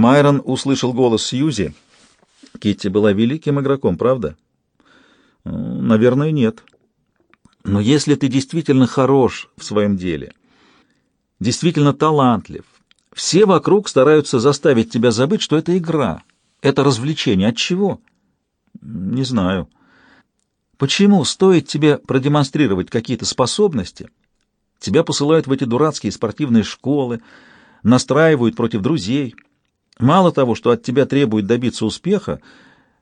Майрон услышал голос Сьюзи. Китти была великим игроком, правда? Наверное, нет. Но если ты действительно хорош в своем деле, действительно талантлив, все вокруг стараются заставить тебя забыть, что это игра, это развлечение. От чего? Не знаю. Почему стоит тебе продемонстрировать какие-то способности, тебя посылают в эти дурацкие спортивные школы, настраивают против друзей. Мало того, что от тебя требуют добиться успеха,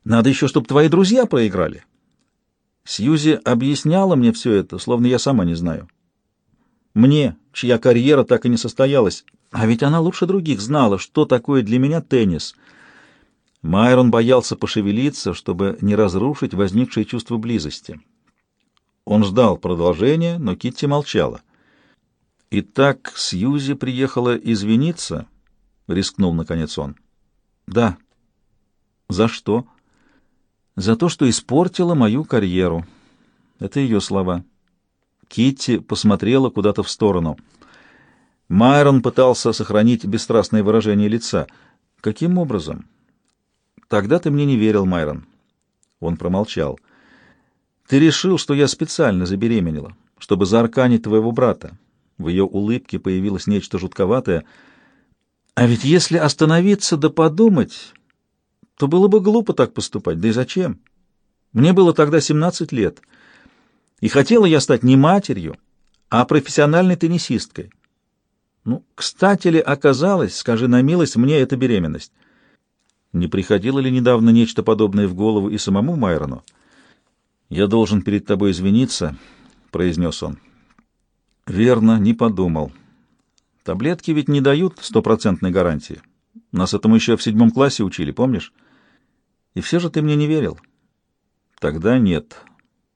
надо еще, чтобы твои друзья проиграли. Сьюзи объясняла мне все это, словно я сама не знаю. Мне, чья карьера так и не состоялась, а ведь она лучше других знала, что такое для меня теннис. Майрон боялся пошевелиться, чтобы не разрушить возникшее чувство близости. Он ждал продолжения, но Китти молчала. «Итак, Сьюзи приехала извиниться?» — рискнул наконец он. «Да». «За что?» «За то, что испортила мою карьеру». Это ее слова. Китти посмотрела куда-то в сторону. Майрон пытался сохранить бесстрастное выражение лица. «Каким образом?» «Тогда ты мне не верил, Майрон». Он промолчал. «Ты решил, что я специально забеременела, чтобы заарканить твоего брата. В ее улыбке появилось нечто жутковатое. А ведь если остановиться да подумать, то было бы глупо так поступать. Да и зачем? Мне было тогда 17 лет, и хотела я стать не матерью, а профессиональной теннисисткой. Ну, кстати ли оказалось, скажи на милость, мне эта беременность? Не приходило ли недавно нечто подобное в голову и самому Майрону? «Я должен перед тобой извиниться», — произнес он. Верно, не подумал. Таблетки ведь не дают стопроцентной гарантии. Нас этому еще в седьмом классе учили, помнишь? И все же ты мне не верил. Тогда нет.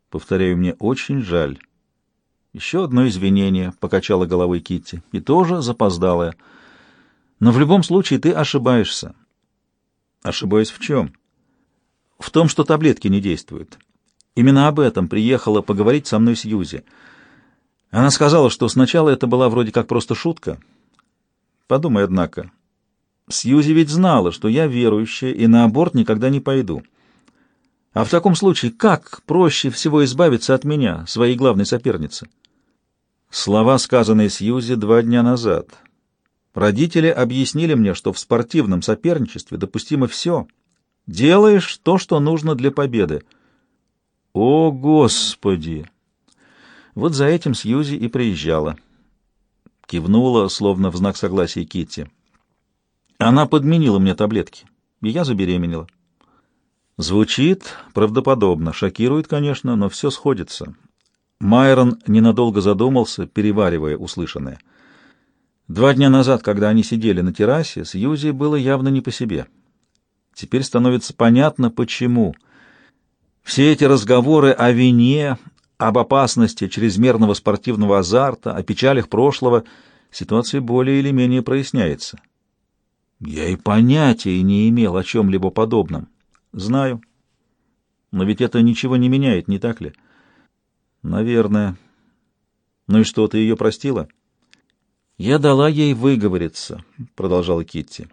Повторяю, мне очень жаль. Еще одно извинение, — покачала головой Китти, — и тоже запоздалое. Но в любом случае ты ошибаешься. Ошибаюсь в чем? В том, что таблетки не действуют. Именно об этом приехала поговорить со мной Сьюзи. Она сказала, что сначала это была вроде как просто шутка. Подумай, однако. Сьюзи ведь знала, что я верующая и на аборт никогда не пойду. А в таком случае как проще всего избавиться от меня, своей главной соперницы? Слова, сказанные Сьюзи два дня назад. Родители объяснили мне, что в спортивном соперничестве допустимо все. Делаешь то, что нужно для победы. О, Господи! Вот за этим Сьюзи и приезжала. Кивнула, словно в знак согласия Китти. Она подменила мне таблетки, и я забеременела. Звучит правдоподобно, шокирует, конечно, но все сходится. Майрон ненадолго задумался, переваривая услышанное. Два дня назад, когда они сидели на террасе, Сьюзи было явно не по себе. Теперь становится понятно, почему. Все эти разговоры о вине, об опасности чрезмерного спортивного азарта, о печалях прошлого, ситуация более или менее проясняется. Я и понятия не имел о чем-либо подобном. Знаю. Но ведь это ничего не меняет, не так ли? Наверное. Ну и что, ты ее простила? Я дала ей выговориться, продолжала Китти.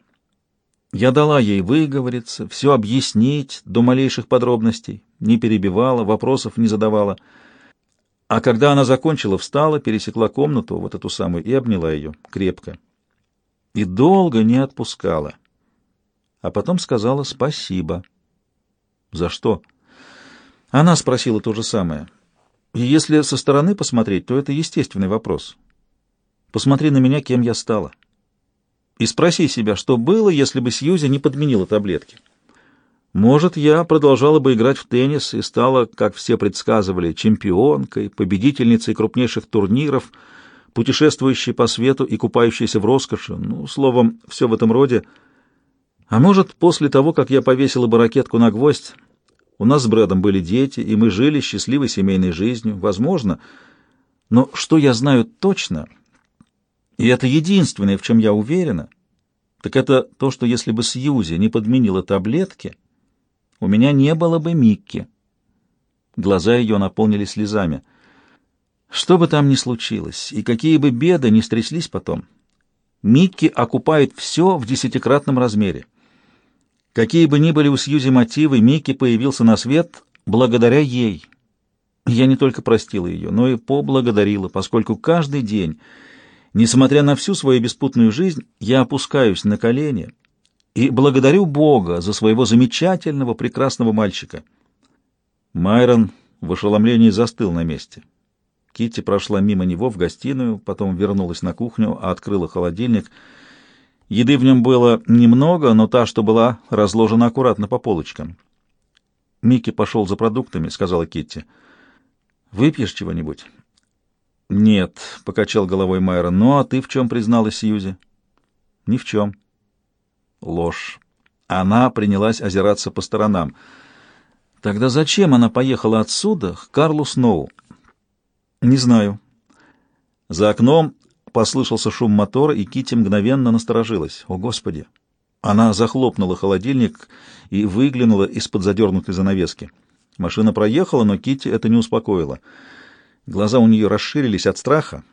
Я дала ей выговориться, все объяснить до малейших подробностей, не перебивала, вопросов не задавала. А когда она закончила, встала, пересекла комнату, вот эту самую, и обняла ее крепко. И долго не отпускала. А потом сказала спасибо. За что? Она спросила то же самое. И если со стороны посмотреть, то это естественный вопрос. Посмотри на меня, кем я стала. И спроси себя, что было, если бы Сьюзи не подменила таблетки. Может, я продолжала бы играть в теннис и стала, как все предсказывали, чемпионкой, победительницей крупнейших турниров, путешествующей по свету и купающейся в роскоши, ну, словом, все в этом роде. А может, после того, как я повесила бы ракетку на гвоздь, у нас с Брэдом были дети, и мы жили счастливой семейной жизнью, возможно. Но что я знаю точно, и это единственное, в чем я уверена, так это то, что если бы Сьюзи не подменила таблетки, у меня не было бы Микки. Глаза ее наполнились слезами. Что бы там ни случилось, и какие бы беды ни стряслись потом, Микки окупает все в десятикратном размере. Какие бы ни были у Сьюзи мотивы, Микки появился на свет благодаря ей. Я не только простила ее, но и поблагодарила, поскольку каждый день, несмотря на всю свою беспутную жизнь, я опускаюсь на колени и благодарю Бога за своего замечательного, прекрасного мальчика. Майрон в ошеломлении застыл на месте. Китти прошла мимо него в гостиную, потом вернулась на кухню, а открыла холодильник. Еды в нем было немного, но та, что была, разложена аккуратно по полочкам. «Микки пошел за продуктами», — сказала Китти. «Выпьешь чего-нибудь?» «Нет», — покачал головой Майра. «Ну, а ты в чем призналась Сьюзи?» «Ни в чем». Ложь. Она принялась озираться по сторонам. «Тогда зачем она поехала отсюда к Карлу Сноу?» Не знаю. За окном послышался шум мотора, и Кити мгновенно насторожилась. О, Господи! Она захлопнула холодильник и выглянула из-под задернутой занавески. Машина проехала, но Кити это не успокоило. Глаза у нее расширились от страха.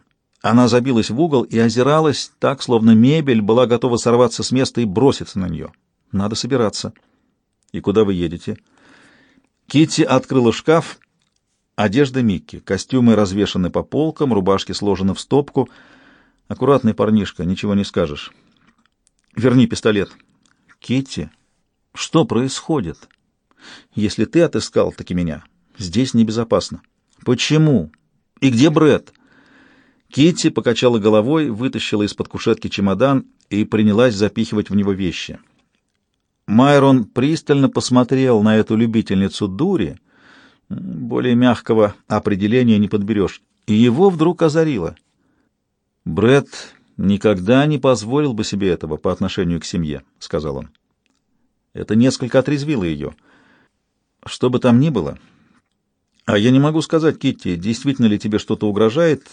Она забилась в угол и озиралась так, словно мебель была готова сорваться с места и броситься на нее. Надо собираться. И куда вы едете? Кити открыла шкаф Одежда Микки. Костюмы развешаны по полкам, рубашки сложены в стопку. Аккуратный парнишка, ничего не скажешь. Верни пистолет. Китти, что происходит? Если ты отыскал таки меня, здесь небезопасно. Почему? И где Бред? Китти покачала головой, вытащила из-под кушетки чемодан и принялась запихивать в него вещи. Майрон пристально посмотрел на эту любительницу дури, более мягкого определения не подберешь. И его вдруг озарило. Бред никогда не позволил бы себе этого по отношению к семье, — сказал он. Это несколько отрезвило ее. Что бы там ни было... А я не могу сказать, Китти, действительно ли тебе что-то угрожает,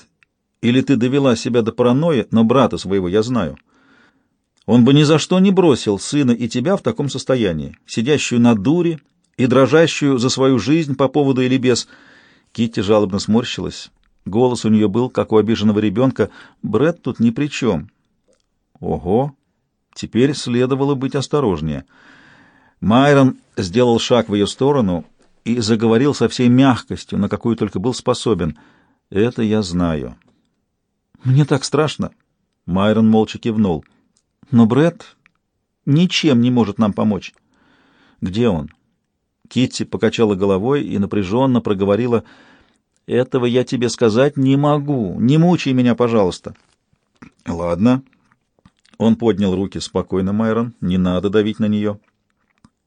или ты довела себя до паранойи, но брата своего я знаю. Он бы ни за что не бросил сына и тебя в таком состоянии, сидящую на дуре и дрожащую за свою жизнь по поводу или без. Китти жалобно сморщилась. Голос у нее был, как у обиженного ребенка. Бред тут ни при чем. Ого! Теперь следовало быть осторожнее. Майрон сделал шаг в ее сторону и заговорил со всей мягкостью, на какую только был способен. «Это я знаю». «Мне так страшно». Майрон молча кивнул. «Но Бред ничем не может нам помочь». «Где он?» Китти покачала головой и напряженно проговорила, «Этого я тебе сказать не могу. Не мучай меня, пожалуйста». «Ладно». Он поднял руки. «Спокойно, Майрон. Не надо давить на нее».